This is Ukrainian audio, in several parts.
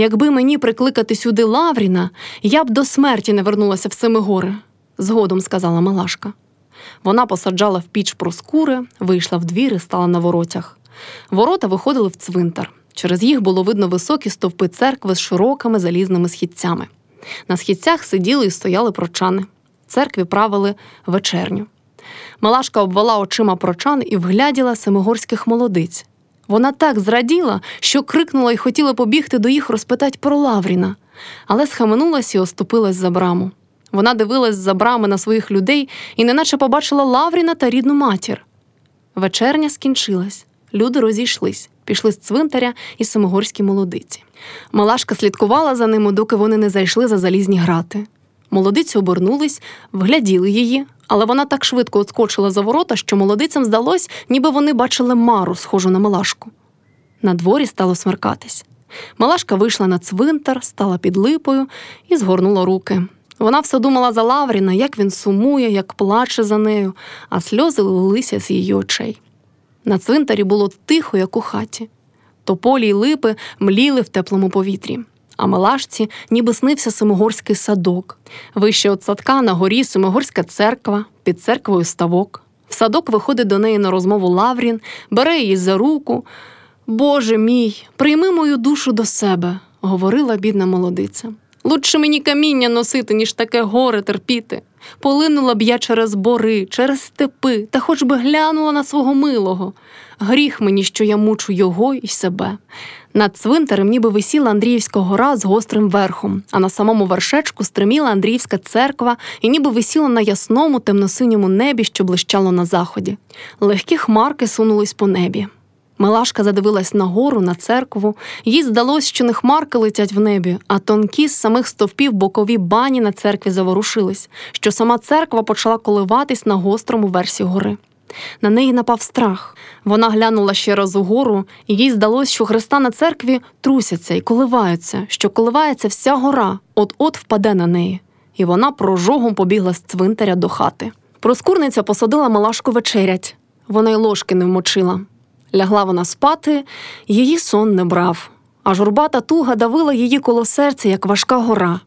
Якби мені прикликати сюди Лавріна, я б до смерті не вернулася в Семигори, згодом сказала Малашка. Вона посаджала в піч проскури, вийшла в двір і стала на воротях. Ворота виходили в цвинтар. Через їх було видно високі стовпи церкви з широкими залізними східцями. На східцях сиділи і стояли прочани. Церкві правили вечерню. Малашка обвела очима прочан і вгляділа семигорських молодиць. Вона так зраділа, що крикнула і хотіла побігти до їх розпитати про Лавріна, але схаменулась і оступилась за браму. Вона дивилась за брами на своїх людей і неначе побачила Лавріна та рідну матір. Вечерня скінчилась. Люди розійшлись, пішли з цвинтаря і самогорські молодиці. Малашка слідкувала за ними, доки вони не зайшли за залізні грати. Молодиці обернулись, вгляділи її, але вона так швидко отскочила за ворота, що молодицям здалось, ніби вони бачили мару, схожу на Малашку. На дворі стало смеркатись. Малашка вийшла на цвинтар, стала під липою і згорнула руки. Вона все думала за Лавріна, як він сумує, як плаче за нею, а сльози лилися з її очей. На цвинтарі було тихо, як у хаті. Тополі й липи мліли в теплому повітрі, а Малашці ніби снився Семигорський садок. Вище від садка на горі Семигорська церква, під церквою ставок. В садок виходить до неї на розмову Лаврін, бере її за руку. Боже мій, прийми мою душу до себе, говорила бідна молодиця. Лучше мені каміння носити, ніж таке горе терпіти. Полинула б я через бори, через степи, та хоч би глянула на свого милого. Гріх мені, що я мучу його і себе. Над цвинтарем ніби висіла Андріївська гора з гострим верхом, а на самому вершечку стриміла Андріївська церква і ніби висіла на ясному темно-синьому небі, що блищало на заході. Легкі хмарки сунулись по небі. Милашка задивилась на гору, на церкву. Їй здалось, що не хмарки летять в небі, а тонкі з самих стовпів бокові бані на церкві заворушились, що сама церква почала коливатись на гострому версі гори. На неї напав страх. Вона глянула ще раз угору, і їй здалось, що хреста на церкві трусяться і коливаються, що коливається вся гора, от-от впаде на неї. І вона прожогом побігла з цвинтаря до хати. Проскурниця посадила Малашку вечерять. Вона й ложки не вмочила. Лягла вона спати, її сон не брав, а журбата туга давила її коло серця, як важка гора.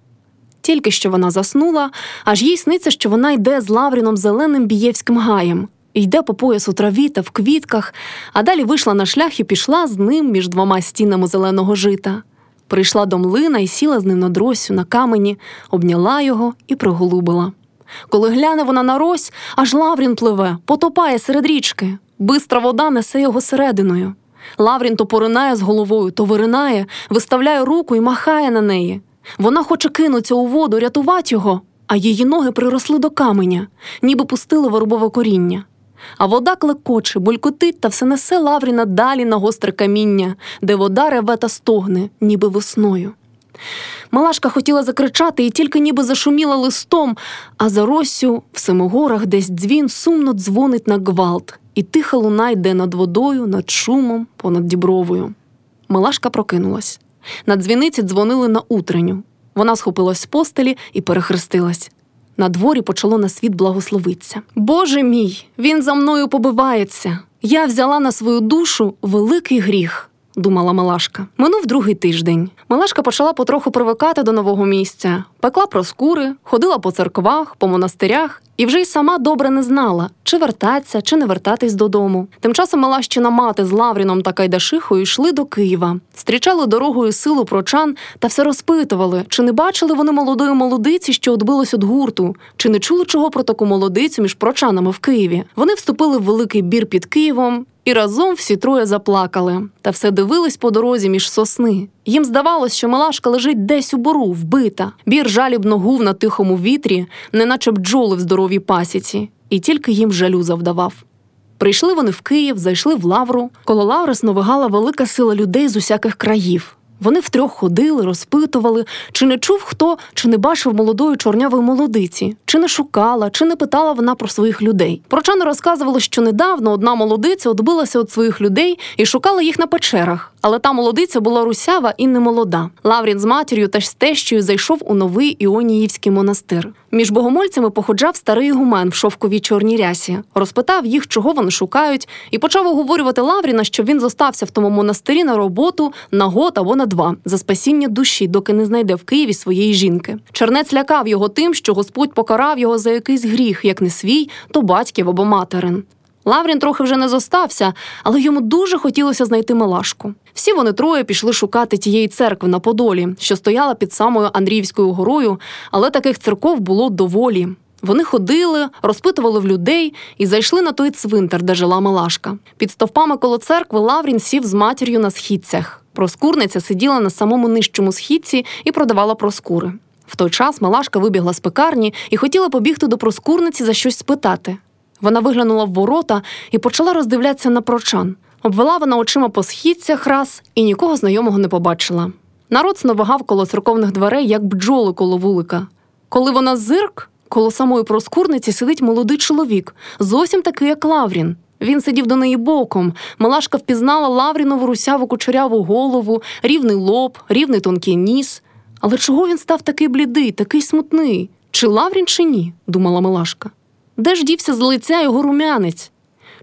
Тільки що вона заснула, аж їй сниться, що вона йде з Лавріном зеленим бієвським гаєм, йде по пояс у траві та в квітках, а далі вийшла на шлях і пішла з ним між двома стінами зеленого жита. Прийшла до млина і сіла з ним на дросю на камені, обняла його і приголубила. Коли гляне вона на рось, аж Лаврін пливе, потопає серед річки. Бистра вода несе його серединою. Лаврін то поринає з головою, то виринає, виставляє руку і махає на неї. Вона хоче кинутися у воду, рятувати його, а її ноги приросли до каменя, ніби пустили воробове коріння. А вода клекоче, булькотить та все несе Лавріна далі на гостре каміння, де вода реве та стогне, ніби весною. Малашка хотіла закричати і тільки ніби зашуміла листом, а за Росю в Семигорах десь дзвін сумно дзвонить на гвалт, і тиха луна йде над водою, над шумом, понад дібровою. Малашка прокинулась. На дзвіниці дзвонили на утренню. Вона схопилась з постелі і перехрестилась. На дворі почало на світ благословитися. Боже мій, він за мною побивається. Я взяла на свою душу великий гріх думала Малашка. Минув другий тиждень. Малашка почала потроху привикати до нового місця, пекла проскури, ходила по церквах, по монастирях і вже й сама добре не знала, чи вертатися, чи не вертатись додому. Тим часом Малащина мати з Лавріном та Кайдашихою йшли до Києва, стрічали дорогою силу прочан та все розпитували, чи не бачили вони молодої молодиці, що відбилось від гурту, чи не чули чого про таку молодицю між прочанами в Києві. Вони вступили в великий бір під Києвом. І разом всі троє заплакали, та все дивились по дорозі між сосни. Їм здавалось, що Малашка лежить десь у бору, вбита. Бір жалібно гув на тихому вітрі, неначе бджоли в здоровій пасіці, і тільки їм жалю завдавав. Прийшли вони в Київ, зайшли в лавру. Коло лаври сновигала велика сила людей з усяких країв. Вони втрьох ходили, розпитували, чи не чув хто, чи не бачив молодої чорнявої молодиці, чи не шукала, чи не питала вона про своїх людей. Прочани розказували, що недавно одна молодиця відбилася від своїх людей і шукала їх на печерах. Але та молодиця була русява і не молода. Лаврін з матір'ю та з тещою зайшов у новий Іоніївський монастир. Між богомольцями походжав старий гумен в шовковій чорній рясі, розпитав їх, чого вони шукають, і почав оговорювати Лавріна, щоб він зостався в тому монастирі на роботу, на год або на два за спасіння душі, доки не знайде в Києві своєї жінки. Чернець лякав його тим, що Господь покарав його за якийсь гріх, як не свій, то батьків або материн. Лаврін трохи вже не зостався, але йому дуже хотілося знайти Малашку. Всі вони троє пішли шукати тієї церкви на Подолі, що стояла під самою Андріївською горою, але таких церков було доволі. Вони ходили, розпитували в людей і зайшли на той цвинтар, де жила Малашка. Під стовпами коло церкви Лаврін сів з матір'ю на східцях. Проскурниця сиділа на самому нижчому східці і продавала проскури. В той час Малашка вибігла з пекарні і хотіла побігти до проскурниці за щось спитати. Вона виглянула в ворота і почала роздивлятися на прочан. Обвела вона очима по східцях раз і нікого знайомого не побачила. Народ сновигав коло церковних дверей, як бджоли коло вулика. Коли вона зирк, коло самої проскурниці сидить молодий чоловік, зовсім такий, як Лаврін. Він сидів до неї боком. Малашка впізнала Лаврінову русяву кучеряву голову, рівний лоб, рівний тонкий ніс. Але чого він став такий блідий, такий смутний? Чи Лаврін, чи ні? думала Милашка. Де ж дівся з лиця його румянець?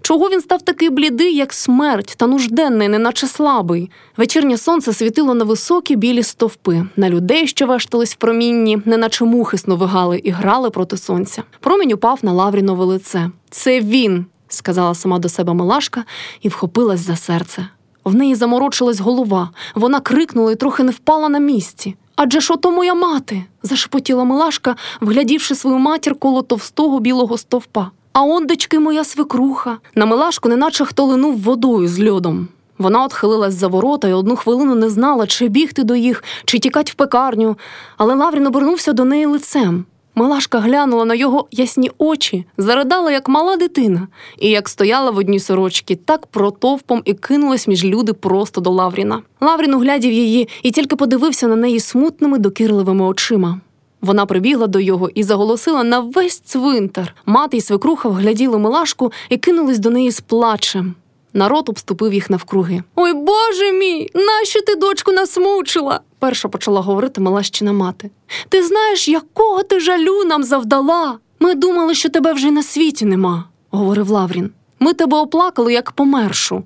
Чого він став такий блідий, як смерть, та нужденний, неначе слабий? Вечірнє сонце світило на високі білі стовпи, на людей, що вештались в промінні, неначе мухи сновигали і грали проти сонця. Промінь упав на Лаврінове лице. Це він, сказала сама до себе Милашка і вхопилась за серце. В неї заморочилась голова. Вона крикнула і трохи не впала на місці. Адже ж ото моя мати, зашепотіла Милашка, вглядівши свою матір коло товстого білого стовпа. А он, дочки, моя свекруха. На Милашку неначе хто линув водою з льодом. Вона отхилилась за ворота і одну хвилину не знала, чи бігти до їх, чи тікать в пекарню, але Лаврін обернувся до неї лицем. Милашка глянула на його ясні очі, заридала, як мала дитина, і як стояла в одній сорочці, так протовпом і кинулась між люди просто до Лавріна. Лаврін углядів її і тільки подивився на неї смутними, докірливими очима. Вона прибігла до його і заголосила на весь цвинтар. Мати й свекруха вгляділи Милашку і кинулись до неї з плачем. Народ обступив їх навкруги. Ой, Боже мій, нащо ти дочку насмучила? перша почала говорити Малащина мати. Ти знаєш, якого ти жалю нам завдала? Ми думали, що тебе вже й на світі нема, говорив Лаврін. Ми тебе оплакали, як помершу.